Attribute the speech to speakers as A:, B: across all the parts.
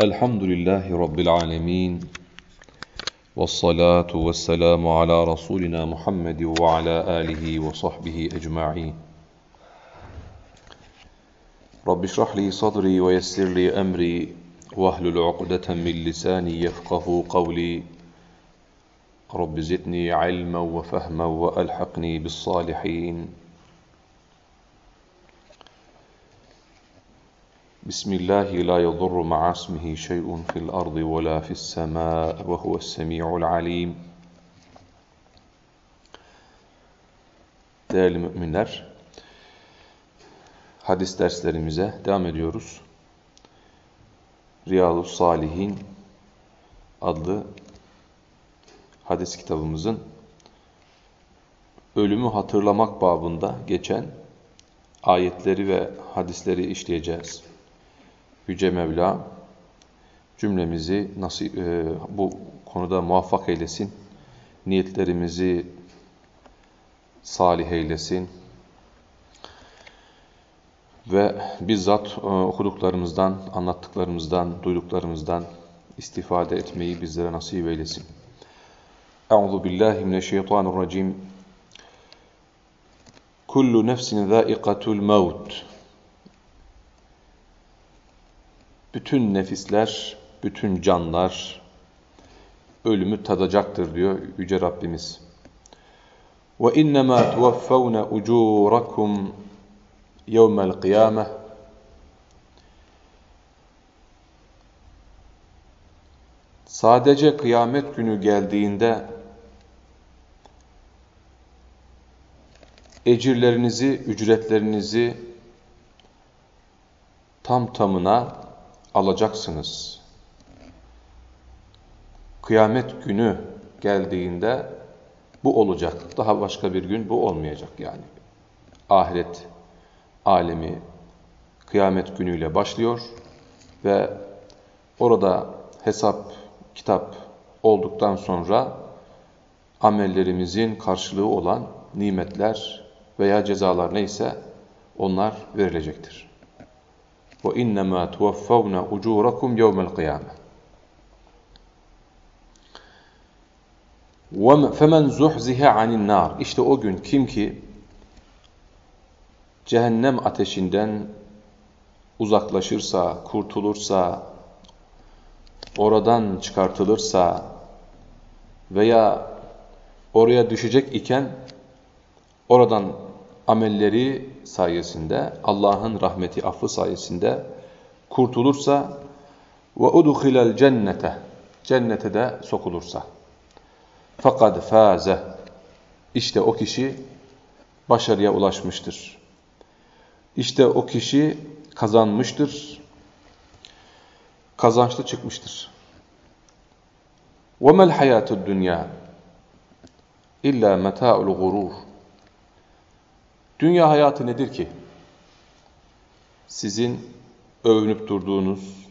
A: الحمد لله رب العالمين والصلاة والسلام على رسولنا محمد وعلى آله وصحبه أجمعين. رب اشرح لي صدري ويسر لي أمري واحلل عقدة من لساني يفقه قولي. رب زدني علما وفهما وألحقني بالصالحين. بسم الله لا يضر مع اسمه شيء في الأرض ولا في السماء وهو السميع العليم Değerli müminler, hadis derslerimize devam ediyoruz. Riyadu Salihin adlı hadis kitabımızın ölümü hatırlamak babında geçen ayetleri ve hadisleri işleyeceğiz. Yüce Mevla cümlemizi nasip, e, bu konuda muvaffak eylesin. Niyetlerimizi salih eylesin. Ve bizzat e, okuduklarımızdan, anlattıklarımızdan, duyduklarımızdan istifade etmeyi bizlere nasip eylesin. Euzu billahi mineşşeytanirracim. Kullu nefsin zâikatul mevt. Bütün nefisler, bütün canlar ölümü tadacaktır diyor Yüce Rabbimiz. İnnema tuvaffawna ucurakum yevmel kıyame Sadece kıyamet günü geldiğinde ecirlerinizi, ücretlerinizi tam tamına alacaksınız. Kıyamet günü geldiğinde bu olacak. Daha başka bir gün bu olmayacak yani. Ahiret alemi kıyamet günüyle başlıyor ve orada hesap, kitap olduktan sonra amellerimizin karşılığı olan nimetler veya cezalar neyse onlar verilecektir. وَاِنَّمَا تُوَفَّوْنَ اُجُورَكُمْ يَوْمَ الْقِيَامَةِ فَمَنْ زُحْزِهَ عَنِ النَّارِ İşte o gün kim ki cehennem ateşinden uzaklaşırsa, kurtulursa, oradan çıkartılırsa veya oraya düşecek iken oradan amelleri sayesinde, Allah'ın rahmeti, affı sayesinde kurtulursa ve udkhilal cennete cennete de sokulursa fakat faze işte o kişi başarıya ulaşmıştır. İşte o kişi kazanmıştır. Kazançlı çıkmıştır. وَمَا الْحَيَاتُ الدُّنْيَا illa مَتَاءُ الْغُرُورِ Dünya hayatı nedir ki? Sizin övünüp durduğunuz,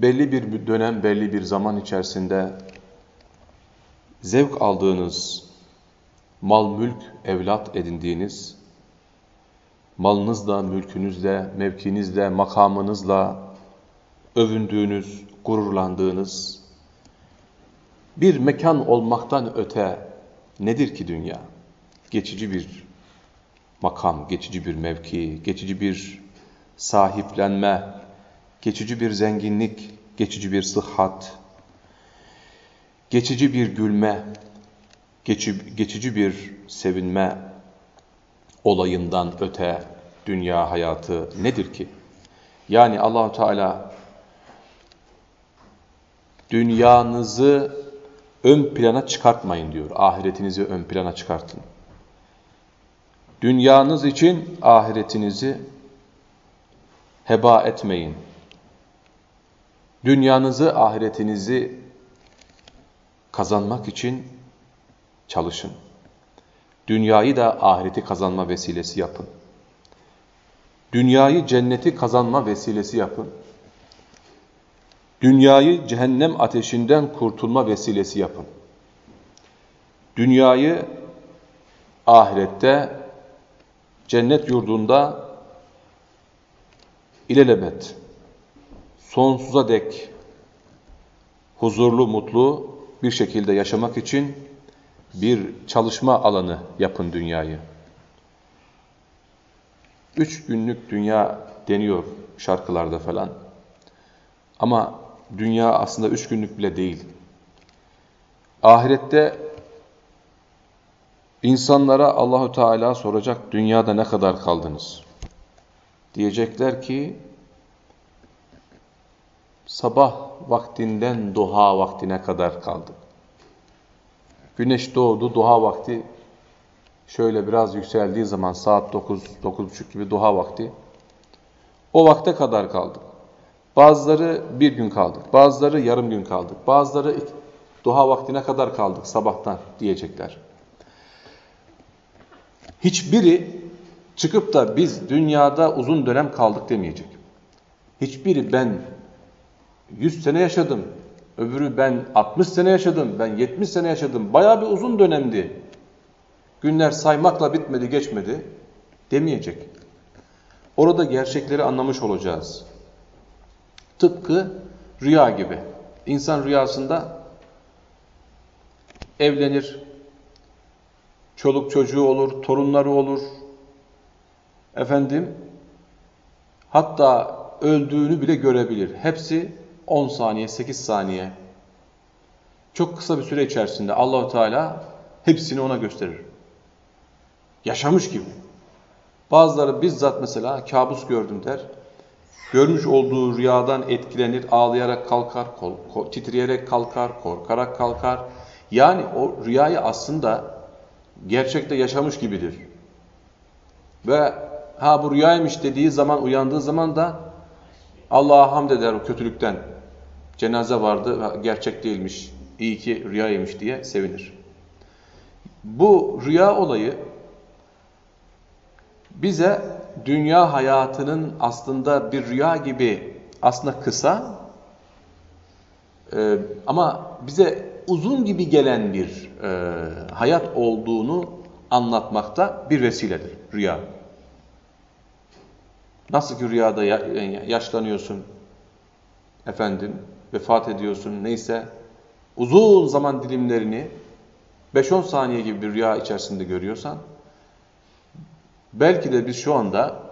A: belli bir dönem, belli bir zaman içerisinde zevk aldığınız, mal, mülk, evlat edindiğiniz, malınızla, mülkünüzle, mevkinizle, makamınızla övündüğünüz, gururlandığınız bir mekan olmaktan öte nedir ki dünya? Geçici bir makam, geçici bir mevki, geçici bir sahiplenme, geçici bir zenginlik, geçici bir sıhhat, geçici bir gülme, geçici, geçici bir sevinme olayından öte dünya hayatı nedir ki? Yani Allahu Teala dünyanızı ön plana çıkartmayın diyor. Ahiretinizi ön plana çıkartın. Dünyanız için ahiretinizi heba etmeyin. Dünyanızı, ahiretinizi kazanmak için çalışın. Dünyayı da ahireti kazanma vesilesi yapın. Dünyayı cenneti kazanma vesilesi yapın. Dünyayı cehennem ateşinden kurtulma vesilesi yapın. Dünyayı ahirette cennet yurdunda ilelebet sonsuza dek huzurlu, mutlu bir şekilde yaşamak için bir çalışma alanı yapın dünyayı. Üç günlük dünya deniyor şarkılarda falan. Ama dünya aslında üç günlük bile değil. Ahirette insanlara Allahu Teala soracak dünyada ne kadar kaldınız? Diyecekler ki sabah vaktinden duha vaktine kadar kaldık. Güneş doğdu, duha vakti şöyle biraz yükseldiği zaman saat 9, 9.30 gibi duha vakti. O vakte kadar kaldık. Bazıları bir gün kaldık, bazıları yarım gün kaldık, bazıları duha vaktine kadar kaldık sabahtan diyecekler. Hiçbiri çıkıp da biz dünyada uzun dönem kaldık demeyecek. Hiçbiri ben 100 sene yaşadım, öbürü ben 60 sene yaşadım, ben 70 sene yaşadım, bayağı bir uzun dönemdi. Günler saymakla bitmedi, geçmedi demeyecek. Orada gerçekleri anlamış olacağız. Tıpkı rüya gibi. İnsan rüyasında evlenir, çoluk çocuğu olur, torunları olur. Efendim, hatta öldüğünü bile görebilir. Hepsi 10 saniye, 8 saniye. Çok kısa bir süre içerisinde Allahu Teala hepsini ona gösterir. Yaşamış gibi. Bazıları bizzat mesela kabus gördüm der. Görmüş olduğu rüyadan etkilenir, ağlayarak kalkar, kol, titreyerek kalkar, korkarak kalkar. Yani o rüyayı aslında gerçekte yaşamış gibidir. Ve ha bu rüyaymış dediği zaman, uyandığı zaman da Allah'a hamd eder o kötülükten. Cenaze vardı, gerçek değilmiş, iyi ki rüyaymış diye sevinir. Bu rüya olayı bize dünya hayatının aslında bir rüya gibi aslında kısa e, ama bize uzun gibi gelen bir e, hayat olduğunu anlatmakta bir vesiledir rüya. Nasıl ki rüyada yaşlanıyorsun, efendim vefat ediyorsun neyse uzun zaman dilimlerini 5-10 saniye gibi bir rüya içerisinde görüyorsan belki de biz şu anda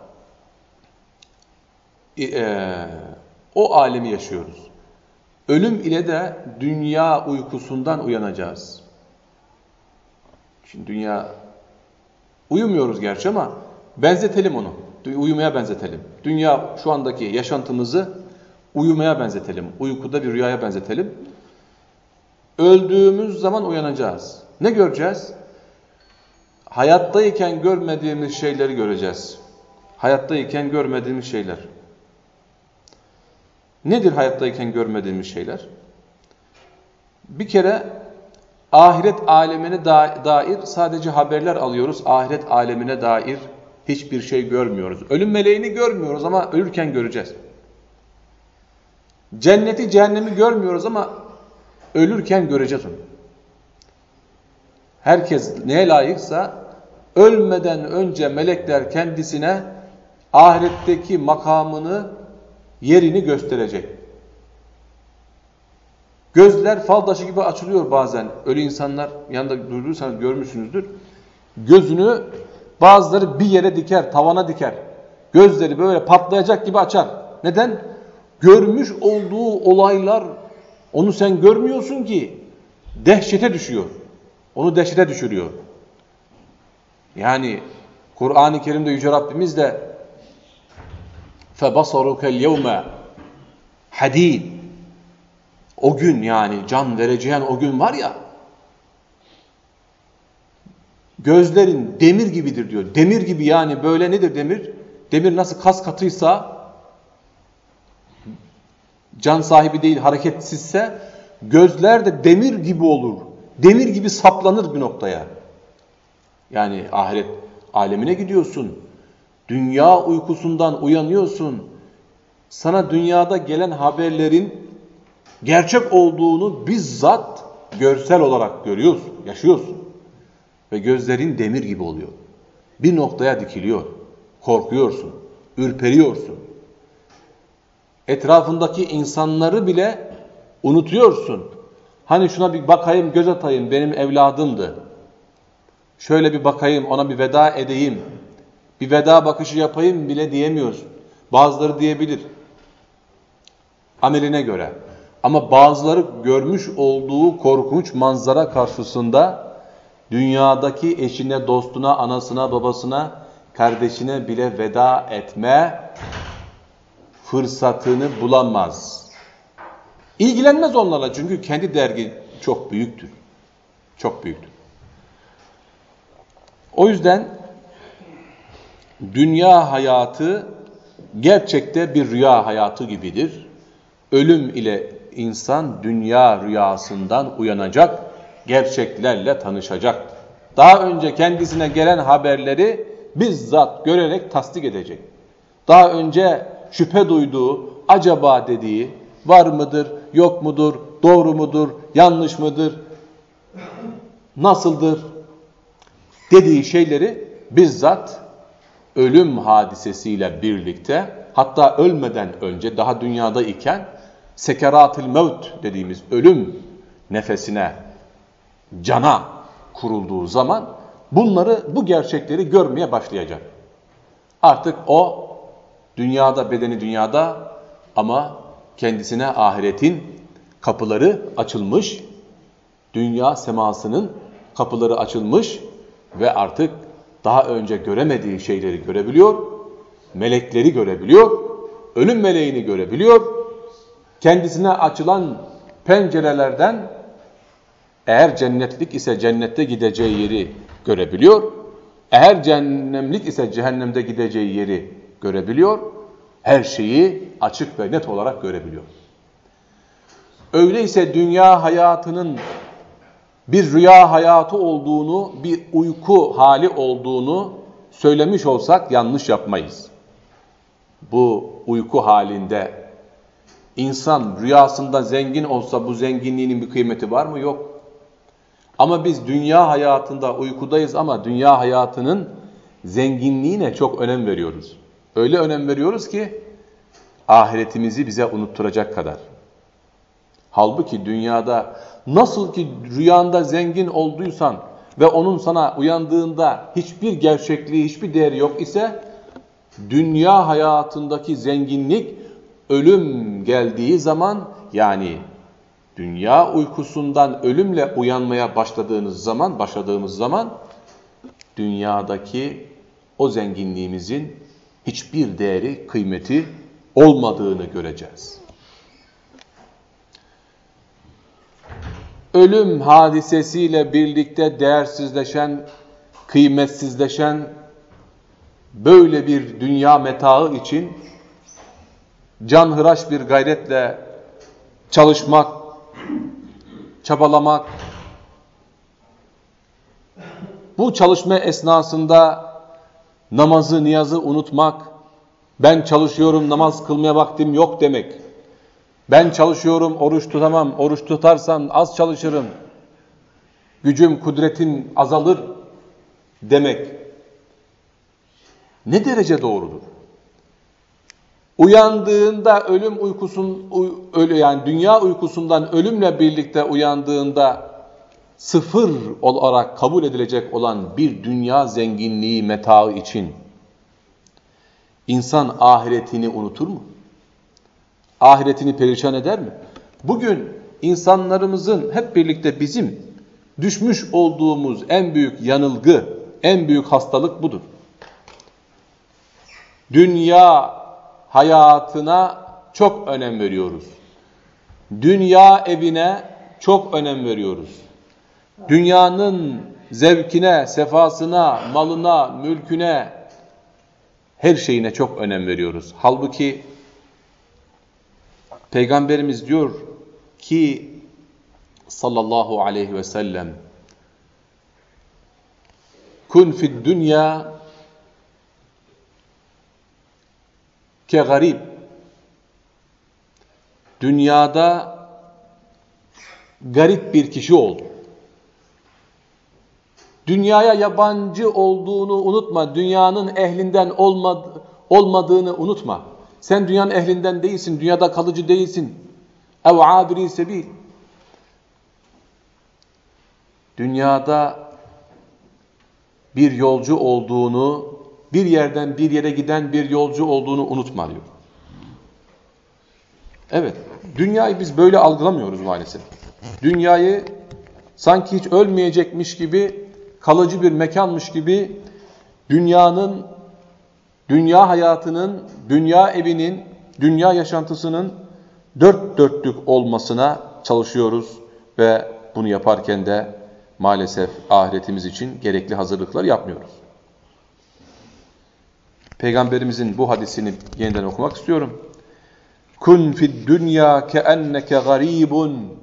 A: e, o alemi yaşıyoruz. Ölüm ile de dünya uykusundan uyanacağız. Şimdi dünya uyumuyoruz gerçi ama benzetelim onu. Uyumaya benzetelim. Dünya şu andaki yaşantımızı uyumaya benzetelim. Uykuda bir rüyaya benzetelim. Öldüğümüz zaman uyanacağız. Ne göreceğiz? Hayattayken görmediğimiz şeyleri göreceğiz. Hayattayken görmediğimiz şeyler. Nedir hayattayken görmediğimiz şeyler? Bir kere ahiret alemine dair sadece haberler alıyoruz. Ahiret alemine dair hiçbir şey görmüyoruz. Ölüm meleğini görmüyoruz ama ölürken göreceğiz. Cenneti, cehennemi görmüyoruz ama ölürken göreceğiz onu. Herkes neye layıksa ölmeden önce melekler kendisine ahiretteki makamını, yerini gösterecek. Gözler fal taşı gibi açılıyor bazen. Ölü insanlar yanında durduysanız görmüşsünüzdür. Gözünü bazıları bir yere diker, tavana diker. Gözleri böyle patlayacak gibi açar. Neden? Görmüş olduğu olaylar onu sen görmüyorsun ki dehşete düşüyor. Onu dehşete düşürüyor. Yani Kur'an-ı Kerim'de Yüce Rabbimiz de فَبَصَرُكَ الْيَوْمَ hadid o gün yani can vereceğin o gün var ya gözlerin demir gibidir diyor. Demir gibi yani böyle nedir demir? Demir nasıl kas katıysa can sahibi değil hareketsizse gözler de demir gibi olur. Demir gibi saplanır bir noktaya. Yani ahiret alemine gidiyorsun. Dünya uykusundan uyanıyorsun. Sana dünyada gelen haberlerin gerçek olduğunu bizzat görsel olarak görüyorsun, yaşıyorsun. Ve gözlerin demir gibi oluyor. Bir noktaya dikiliyor. Korkuyorsun, ürperiyorsun. Etrafındaki insanları bile unutuyorsun. Hani şuna bir bakayım, göz atayım, benim evladımdı. Şöyle bir bakayım, ona bir veda edeyim. Bir veda bakışı yapayım bile diyemiyorsun. Bazıları diyebilir. Ameline göre. Ama bazıları görmüş olduğu korkunç manzara karşısında dünyadaki eşine, dostuna, anasına, babasına, kardeşine bile veda etme fırsatını bulamaz. İlgilenmez onlarla çünkü kendi dergi çok büyüktür. Çok büyüktür. O yüzden dünya hayatı gerçekte bir rüya hayatı gibidir. Ölüm ile insan dünya rüyasından uyanacak, gerçeklerle tanışacak. Daha önce kendisine gelen haberleri bizzat görerek tasdik edecek. Daha önce şüphe duyduğu, acaba dediği, var mıdır, yok mudur, doğru mudur, yanlış mıdır, nasıldır dediği şeyleri bizzat ölüm hadisesiyle birlikte hatta ölmeden önce daha dünyada iken sekeratül mevt dediğimiz ölüm nefesine, cana kurulduğu zaman bunları, bu gerçekleri görmeye başlayacak. Artık o dünyada, bedeni dünyada ama kendisine ahiretin kapıları açılmış, dünya semasının kapıları açılmış ve artık daha önce göremediği şeyleri görebiliyor, melekleri görebiliyor, ölüm meleğini görebiliyor, kendisine açılan pencerelerden eğer cennetlik ise cennette gideceği yeri görebiliyor, eğer cehennemlik ise cehennemde gideceği yeri görebiliyor, her şeyi açık ve net olarak görebiliyor. Öyleyse dünya hayatının bir rüya hayatı olduğunu, bir uyku hali olduğunu söylemiş olsak yanlış yapmayız. Bu uyku halinde insan rüyasında zengin olsa bu zenginliğinin bir kıymeti var mı? Yok. Ama biz dünya hayatında uykudayız ama dünya hayatının zenginliğine çok önem veriyoruz. Öyle önem veriyoruz ki ahiretimizi bize unutturacak kadar. Halbuki dünyada nasıl ki rüyanda zengin olduysan ve onun sana uyandığında hiçbir gerçekliği, hiçbir değeri yok ise dünya hayatındaki zenginlik ölüm geldiği zaman yani dünya uykusundan ölümle uyanmaya başladığınız zaman, başladığımız zaman dünyadaki o zenginliğimizin hiçbir değeri, kıymeti olmadığını göreceğiz. Ölüm hadisesiyle birlikte değersizleşen, kıymetsizleşen böyle bir dünya metaı için canhıraş bir gayretle çalışmak, çabalamak, bu çalışma esnasında namazı, niyazı unutmak, ben çalışıyorum, namaz kılmaya vaktim yok demek. Ben çalışıyorum, oruç tutamam, oruç tutarsan az çalışırım, gücüm, kudretim azalır demek. Ne derece doğrudur? Uyandığında ölüm uykusun ölü yani dünya uykusundan ölümle birlikte uyandığında sıfır olarak kabul edilecek olan bir dünya zenginliği metaı için insan ahiretini unutur mu? Ahiretini perişan eder mi? Bugün insanlarımızın hep birlikte bizim düşmüş olduğumuz en büyük yanılgı, en büyük hastalık budur. Dünya hayatına çok önem veriyoruz. Dünya evine çok önem veriyoruz. Dünyanın zevkine, sefasına, malına, mülküne, her şeyine çok önem veriyoruz. Halbuki Peygamberimiz diyor ki sallallahu aleyhi ve sellem kun fid dünya ke garip. Dünyada garip bir kişi ol. Dünyaya yabancı olduğunu unutma. Dünyanın ehlinden olmad olmadığını unutma. Sen dünyanın ehlinden değilsin, dünyada kalıcı değilsin. Ev abiri sebil. Dünyada bir yolcu olduğunu, bir yerden bir yere giden bir yolcu olduğunu unutma diyor. Evet, dünyayı biz böyle algılamıyoruz maalesef. Dünyayı sanki hiç ölmeyecekmiş gibi, kalıcı bir mekanmış gibi dünyanın, dünya hayatının, dünya evinin, dünya yaşantısının dört dörtlük olmasına çalışıyoruz ve bunu yaparken de maalesef ahiretimiz için gerekli hazırlıklar yapmıyoruz. Peygamberimizin bu hadisini yeniden okumak istiyorum. Kun fid dünya keenneke garibun.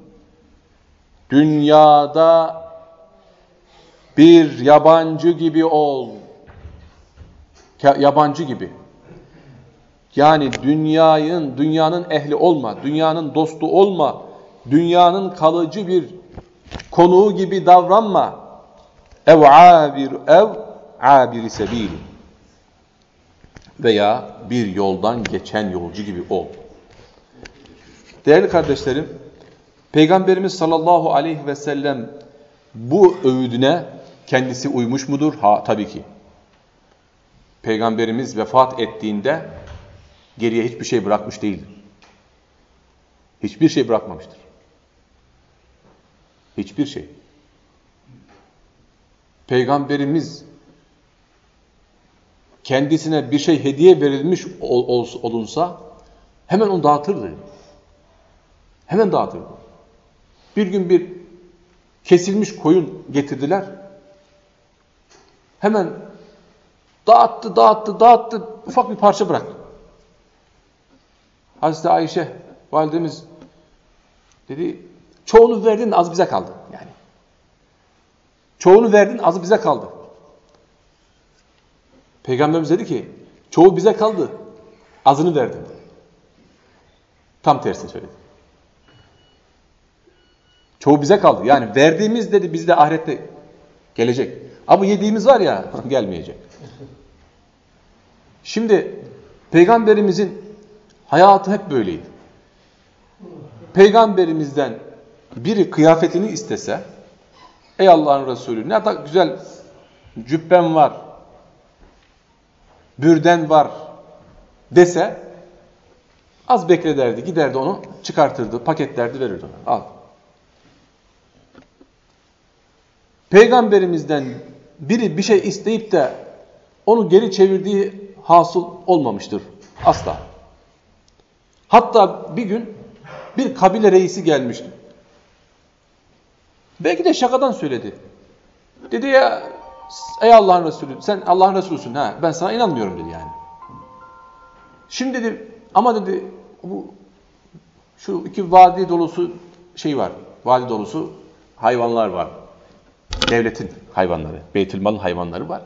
A: Dünyada bir yabancı gibi ol. Yabancı gibi. Yani dünyanın, dünyanın ehli olma, dünyanın dostu olma, dünyanın kalıcı bir konuğu gibi davranma. Ev abir ev abiri sebil. Veya bir yoldan geçen yolcu gibi ol. Değerli kardeşlerim, Peygamberimiz sallallahu aleyhi ve sellem bu öğüdüne kendisi uymuş mudur? Ha tabii ki. Peygamberimiz vefat ettiğinde geriye hiçbir şey bırakmış değildir. Hiçbir şey bırakmamıştır. Hiçbir şey. Peygamberimiz kendisine bir şey hediye verilmiş ol, olunsa hemen onu dağıtırdı. Hemen dağıtırdı. Bir gün bir kesilmiş koyun getirdiler. Hemen dağıttı, dağıttı, dağıttı, ufak bir parça bıraktı. Hazreti Ayşe validemiz dedi, çoğunu verdin az bize kaldı. Yani çoğunu verdin az bize kaldı. Peygamberimiz dedi ki, çoğu bize kaldı, azını verdin. Tam tersini söyledi. Çoğu bize kaldı. Yani verdiğimiz dedi bizde ahirette gelecek. Ama yediğimiz var ya gelmeyecek. Şimdi peygamberimizin hayatı hep böyleydi. Peygamberimizden biri kıyafetini istese ey Allah'ın Resulü ne da güzel cübben var bürden var dese az beklederdi giderdi onu çıkartırdı paketlerdi verirdi ona al Peygamberimizden biri bir şey isteyip de onu geri çevirdiği hasıl olmamıştır. Asla. Hatta bir gün bir kabile reisi gelmişti. Belki de şakadan söyledi. Dedi ya ey Allah'ın Resulü sen Allah'ın Resulüsün ha ben sana inanmıyorum dedi yani. Şimdi dedi ama dedi bu şu iki vadi dolusu şey var. Vadi dolusu hayvanlar var. Devletin hayvanları, Beytülmal'ın hayvanları var.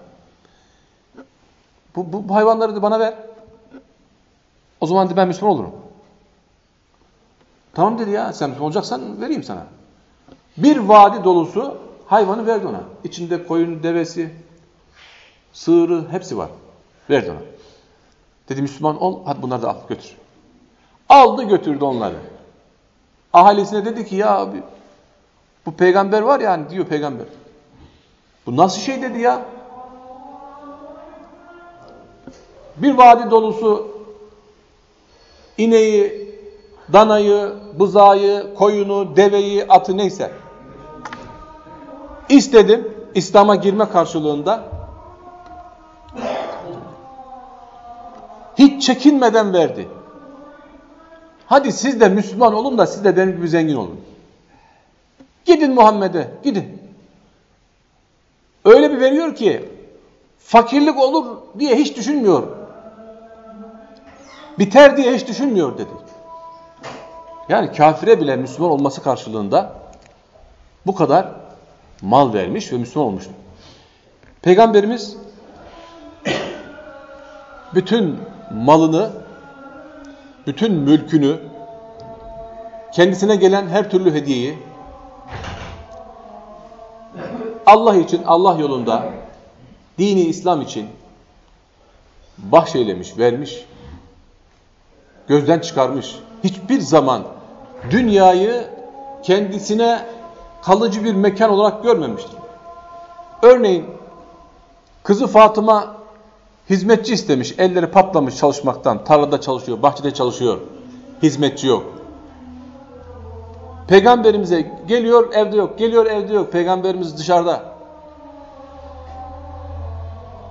A: Bu, bu, bu hayvanları da bana ver. O zaman de ben Müslüman olurum. Tamam dedi ya sen Müslüman olacaksan vereyim sana. Bir vadi dolusu hayvanı verdi ona. İçinde koyun, devesi, sığırı hepsi var. Verdi ona. Dedi Müslüman ol, hadi bunları da al götür. Aldı götürdü onları. Ahalisine dedi ki ya bu peygamber var yani diyor peygamber. Bu nasıl şey dedi ya? Bir vadi dolusu ineği, danayı, bızayı, koyunu, deveyi, atı neyse. İstedim İslam'a girme karşılığında. Hiç çekinmeden verdi. Hadi siz de Müslüman olun da siz de benim gibi zengin olun. Gidin Muhammed'e, gidin. Öyle bir veriyor ki fakirlik olur diye hiç düşünmüyor. Biter diye hiç düşünmüyor dedi. Yani kafire bile Müslüman olması karşılığında bu kadar mal vermiş ve Müslüman olmuştu. Peygamberimiz bütün malını, bütün mülkünü, kendisine gelen her türlü hediyeyi Allah için, Allah yolunda, dini İslam için bahşeylemiş, vermiş. Gözden çıkarmış. Hiçbir zaman dünyayı kendisine kalıcı bir mekan olarak görmemiştir. Örneğin kızı Fatıma hizmetçi istemiş. Elleri patlamış çalışmaktan. Tarlada çalışıyor, bahçede çalışıyor. Hizmetçi yok. Peygamberimize geliyor evde yok, geliyor evde yok. Peygamberimiz dışarıda.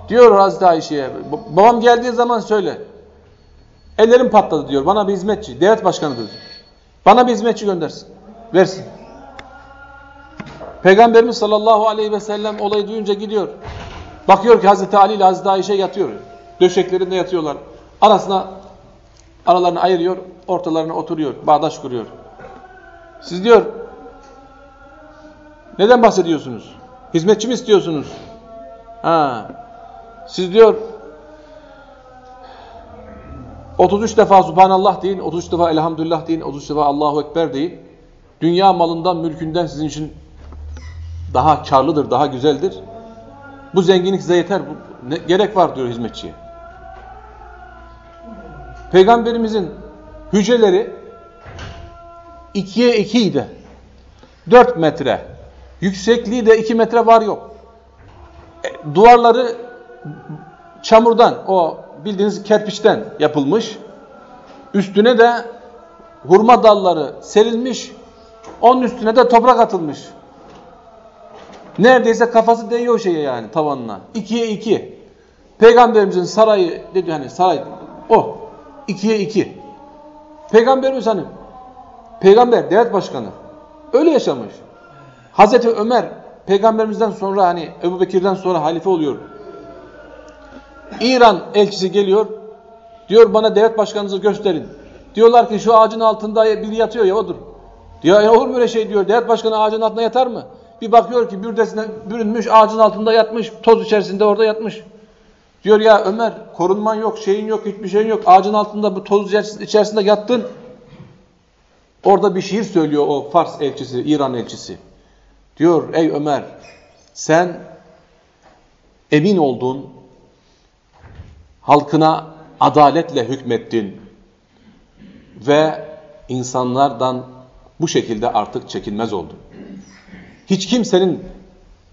A: Diyor Hazreti Ayşe'ye, babam geldiği zaman söyle. Ellerim patladı diyor, bana bir hizmetçi, devlet başkanıdır. Bana bir hizmetçi göndersin, versin. Peygamberimiz sallallahu aleyhi ve sellem olayı duyunca gidiyor. Bakıyor ki Hazreti Ali ile Hazreti Ayşe yatıyor. Döşeklerinde yatıyorlar. Arasına, aralarını ayırıyor, ortalarına oturuyor, bağdaş kuruyor. Siz diyor, neden bahsediyorsunuz? Hizmetçi mi istiyorsunuz? Ha, siz diyor 33 defa Subhanallah deyin, 33 defa Elhamdülillah deyin, 33 defa Allahu Ekber deyin. Dünya malından, mülkünden sizin için daha karlıdır, daha güzeldir. Bu zenginlik size yeter. Bu, ne, gerek var diyor hizmetçiye. Peygamberimizin hücreleri ikiye ikiydi. Dört metre. Yüksekliği de iki metre var yok. E, duvarları çamurdan, o bildiğiniz kerpiçten yapılmış. Üstüne de hurma dalları serilmiş. Onun üstüne de toprak atılmış. Neredeyse kafası değiyor şeye yani tavanına. İkiye iki. Peygamberimizin sarayı dedi hani saray o. ikiye iki. Peygamberimiz hani peygamber devlet başkanı. Öyle yaşamış. Hazreti Ömer peygamberimizden sonra hani Ebu Bekir'den sonra halife oluyor. İran elçisi geliyor. Diyor bana devlet başkanınızı gösterin. Diyorlar ki şu ağacın altında biri yatıyor ya odur. Diyor ya olur mu öyle şey diyor. Devlet başkanı ağacın altında yatar mı? Bir bakıyor ki bürdesine bürünmüş ağacın altında yatmış. Toz içerisinde orada yatmış. Diyor ya Ömer korunman yok, şeyin yok, hiçbir şeyin yok. Ağacın altında bu toz içerisinde yattın. Orada bir şiir söylüyor o Fars elçisi, İran elçisi. Diyor ey Ömer sen emin olduğun halkına adaletle hükmettin ve insanlardan bu şekilde artık çekinmez oldun. Hiç kimsenin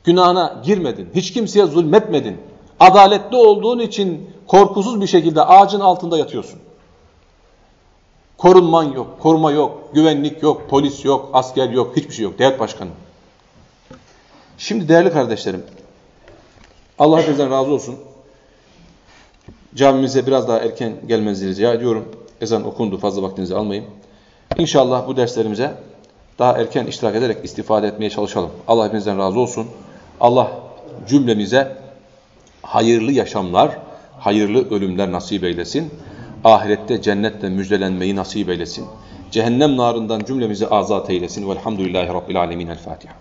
A: günahına girmedin. Hiç kimseye zulmetmedin. Adaletli olduğun için korkusuz bir şekilde ağacın altında yatıyorsun. Korunman yok, koruma yok, güvenlik yok, polis yok, asker yok, hiçbir şey yok. Devlet başkanı. Şimdi değerli kardeşlerim, Allah hepinizden razı olsun. Camimize biraz daha erken gelmenizi rica ediyorum. Ezan okundu, fazla vaktinizi almayayım. İnşallah bu derslerimize daha erken iştirak ederek istifade etmeye çalışalım. Allah hepinizden razı olsun. Allah cümlemize hayırlı yaşamlar, hayırlı ölümler nasip eylesin. Ahirette cennetle müjdelenmeyi nasip eylesin. Cehennem narından cümlemizi azat eylesin. Velhamdülillahi Rabbil Alemin. El Fatiha.